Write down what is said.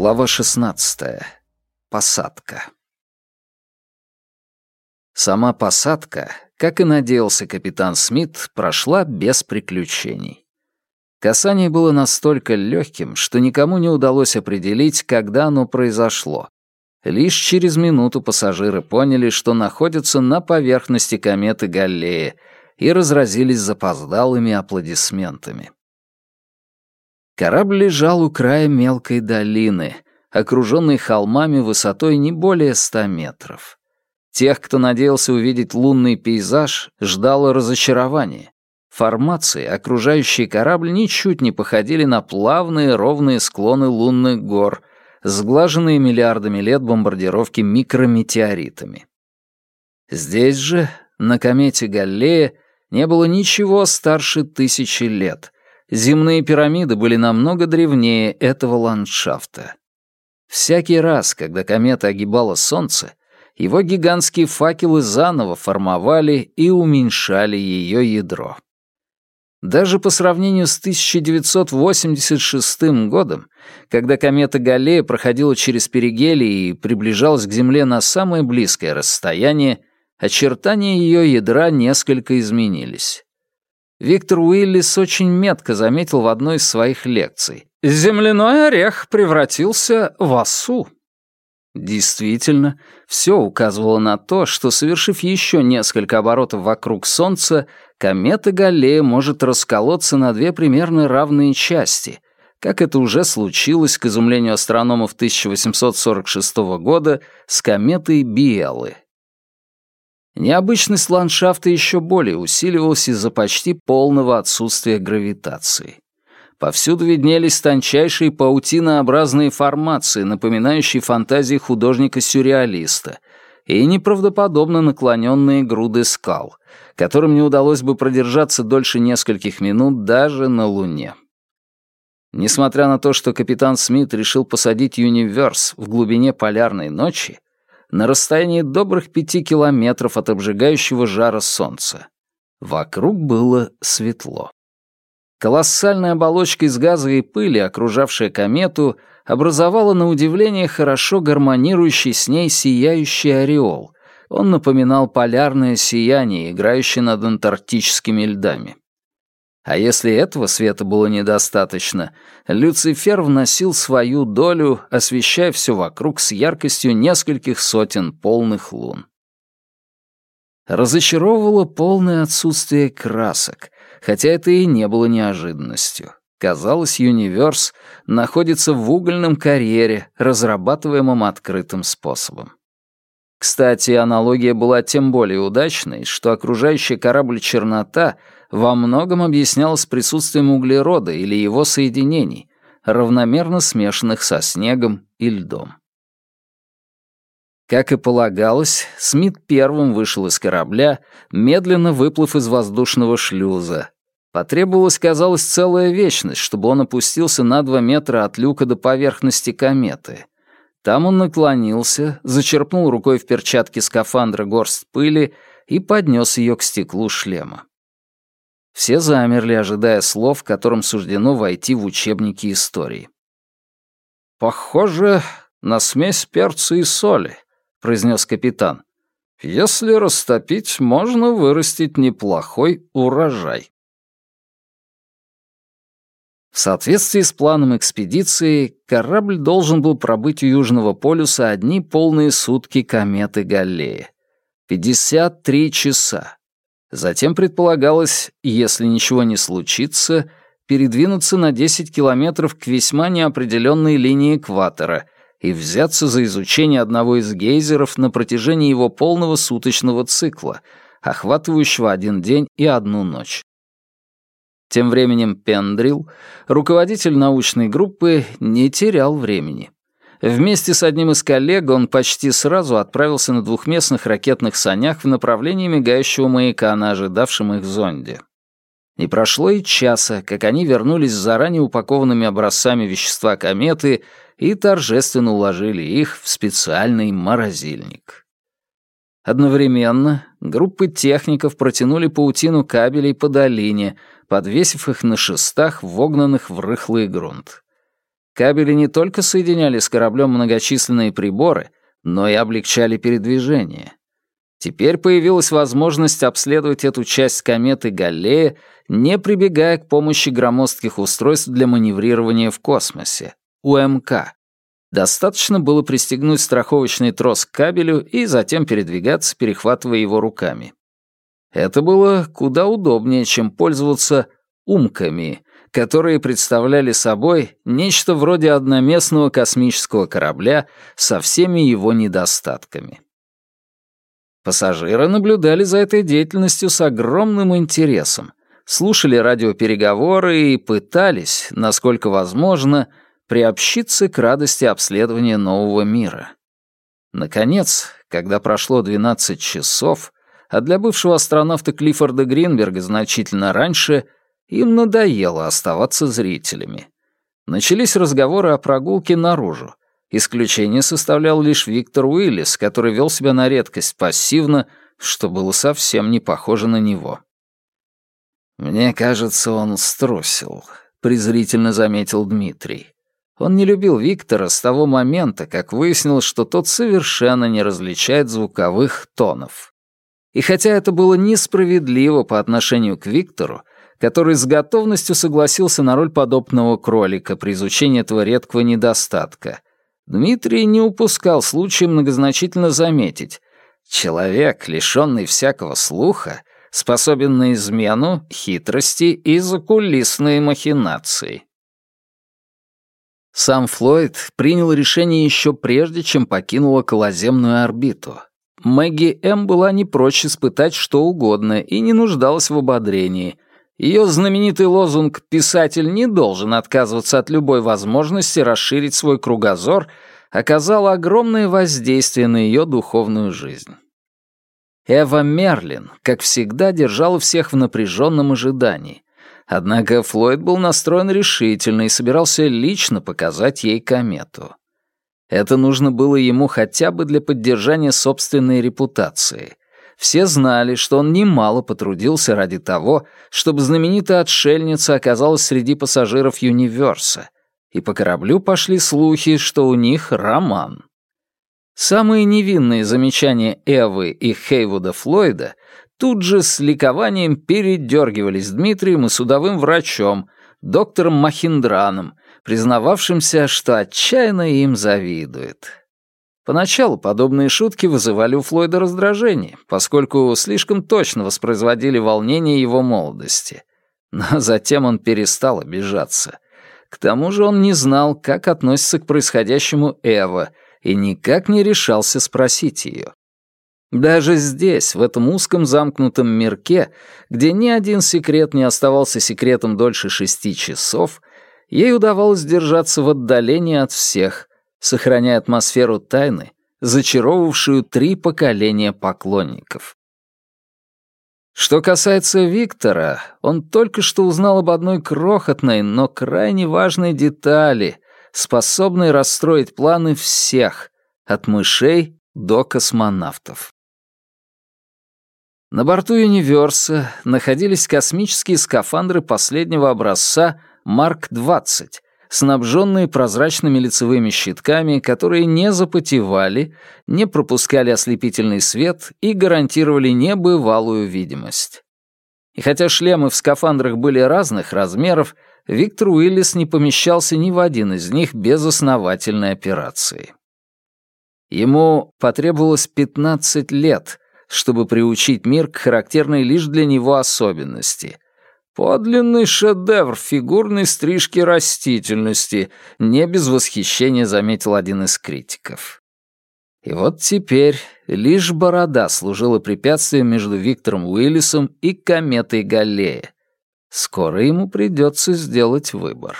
Глава 16. Посадка. Сама посадка, как и надеялся капитан Смит, прошла без приключений. Касание было настолько легким, что никому не удалось определить, когда оно произошло. Лишь через минуту пассажиры поняли, что находятся на поверхности кометы Галлея и разразились запоздалыми аплодисментами. Корабль лежал у края мелкой долины, окруженной холмами высотой не более ста метров. Тех, кто надеялся увидеть лунный пейзаж, ждало разочарование. Формации, окружающие корабль, ничуть не походили на плавные ровные склоны лунных гор, сглаженные миллиардами лет бомбардировки микрометеоритами. Здесь же, на комете Галлея, не было ничего старше тысячи лет — Земные пирамиды были намного древнее этого ландшафта. Всякий раз, когда комета огибала Солнце, его гигантские факелы заново формовали и уменьшали ее ядро. Даже по сравнению с 1986 годом, когда комета Галлея проходила через перигелий и приближалась к Земле на самое близкое расстояние, очертания ее ядра несколько изменились. Виктор Уиллис очень метко заметил в одной из своих лекций. «Земляной орех превратился в осу». Действительно, все указывало на то, что, совершив еще несколько оборотов вокруг Солнца, комета Галлея может расколоться на две примерно равные части, как это уже случилось, к изумлению астрономов 1846 года, с кометой Биэлы. Необычность ландшафта еще более усиливалась из-за почти полного отсутствия гравитации. Повсюду виднелись тончайшие паутинообразные формации, напоминающие фантазии художника-сюрреалиста, и неправдоподобно наклоненные груды скал, которым не удалось бы продержаться дольше нескольких минут даже на Луне. Несмотря на то, что капитан Смит решил посадить Юниверс в глубине полярной ночи, на расстоянии добрых пяти километров от обжигающего жара солнца. Вокруг было светло. Колоссальная оболочка из газа и пыли, окружавшая комету, образовала на удивление хорошо гармонирующий с ней сияющий ореол. Он напоминал полярное сияние, играющее над антарктическими льдами. А если этого света было недостаточно, Люцифер вносил свою долю, освещая все вокруг с яркостью нескольких сотен полных лун. Разочаровывало полное отсутствие красок, хотя это и не было неожиданностью. Казалось, Юниверс находится в угольном карьере, разрабатываемом открытым способом. Кстати, аналогия была тем более удачной, что окружающая корабль чернота — во многом объяснялось присутствием углерода или его соединений, равномерно смешанных со снегом и льдом. Как и полагалось, Смит первым вышел из корабля, медленно выплыв из воздушного шлюза. Потребовалась, казалось, целая вечность, чтобы он опустился на два метра от люка до поверхности кометы. Там он наклонился, зачерпнул рукой в перчатке скафандра горсть пыли и поднес ее к стеклу шлема. Все замерли, ожидая слов, которым суждено войти в учебники истории. «Похоже на смесь перца и соли», — произнес капитан. «Если растопить, можно вырастить неплохой урожай». В соответствии с планом экспедиции, корабль должен был пробыть у Южного полюса одни полные сутки кометы Галлея. 53 часа. Затем предполагалось, если ничего не случится, передвинуться на 10 километров к весьма неопределенной линии экватора и взяться за изучение одного из гейзеров на протяжении его полного суточного цикла, охватывающего один день и одну ночь. Тем временем Пендрил, руководитель научной группы, не терял времени. Вместе с одним из коллег он почти сразу отправился на двухместных ракетных санях в направлении мигающего маяка на ожидавшем их зонде. Не прошло и часа, как они вернулись с заранее упакованными образцами вещества кометы и торжественно уложили их в специальный морозильник. Одновременно группы техников протянули паутину кабелей по долине, подвесив их на шестах, вогнанных в рыхлый грунт. Кабели не только соединяли с кораблем многочисленные приборы, но и облегчали передвижение. Теперь появилась возможность обследовать эту часть кометы Галлея, не прибегая к помощи громоздких устройств для маневрирования в космосе, УМК. Достаточно было пристегнуть страховочный трос к кабелю и затем передвигаться, перехватывая его руками. Это было куда удобнее, чем пользоваться умками, которые представляли собой нечто вроде одноместного космического корабля со всеми его недостатками. Пассажиры наблюдали за этой деятельностью с огромным интересом, слушали радиопереговоры и пытались, насколько возможно, приобщиться к радости обследования нового мира. Наконец, когда прошло 12 часов, а для бывшего астронавта Клиффорда Гринберга значительно раньше, им надоело оставаться зрителями. Начались разговоры о прогулке наружу, Исключение составлял лишь Виктор Уиллис, который вел себя на редкость пассивно, что было совсем не похоже на него. «Мне кажется, он струсил», — презрительно заметил Дмитрий. Он не любил Виктора с того момента, как выяснил, что тот совершенно не различает звуковых тонов. И хотя это было несправедливо по отношению к Виктору, который с готовностью согласился на роль подобного кролика при изучении этого редкого недостатка, Дмитрий не упускал случая многозначительно заметить. Человек, лишённый всякого слуха, способен на измену, хитрости и закулисные махинации. Сам Флойд принял решение еще прежде, чем покинул околоземную орбиту. Мэгги М. была не прочь испытать что угодно и не нуждалась в ободрении — ее знаменитый лозунг «писатель не должен отказываться от любой возможности расширить свой кругозор» оказал огромное воздействие на ее духовную жизнь. Эва Мерлин, как всегда, держала всех в напряженном ожидании. Однако Флойд был настроен решительно и собирался лично показать ей комету. Это нужно было ему хотя бы для поддержания собственной репутации. Все знали, что он немало потрудился ради того, чтобы знаменитая отшельница оказалась среди пассажиров Юниверса, и по кораблю пошли слухи, что у них роман. Самые невинные замечания Эвы и Хейвуда Флойда тут же с ликованием передергивались Дмитрием и судовым врачом, доктором Махиндраном, признававшимся, что отчаянно им завидует. Поначалу подобные шутки вызывали у Флойда раздражение, поскольку слишком точно воспроизводили волнение его молодости. Но затем он перестал обижаться. К тому же он не знал, как относится к происходящему Эва, и никак не решался спросить ее. Даже здесь, в этом узком замкнутом мирке, где ни один секрет не оставался секретом дольше шести часов, ей удавалось держаться в отдалении от всех, сохраняя атмосферу тайны, зачаровавшую три поколения поклонников. Что касается Виктора, он только что узнал об одной крохотной, но крайне важной детали, способной расстроить планы всех, от мышей до космонавтов. На борту Юниверса находились космические скафандры последнего образца Марк-20, снабженные прозрачными лицевыми щитками, которые не запотевали, не пропускали ослепительный свет и гарантировали небывалую видимость. И хотя шлемы в скафандрах были разных размеров, Виктор Уиллис не помещался ни в один из них без основательной операции. Ему потребовалось 15 лет, чтобы приучить мир к характерной лишь для него особенности — Подлинный шедевр фигурной стрижки растительности, не без восхищения заметил один из критиков. И вот теперь лишь борода служила препятствием между Виктором Уиллисом и кометой Галлея. Скоро ему придется сделать выбор.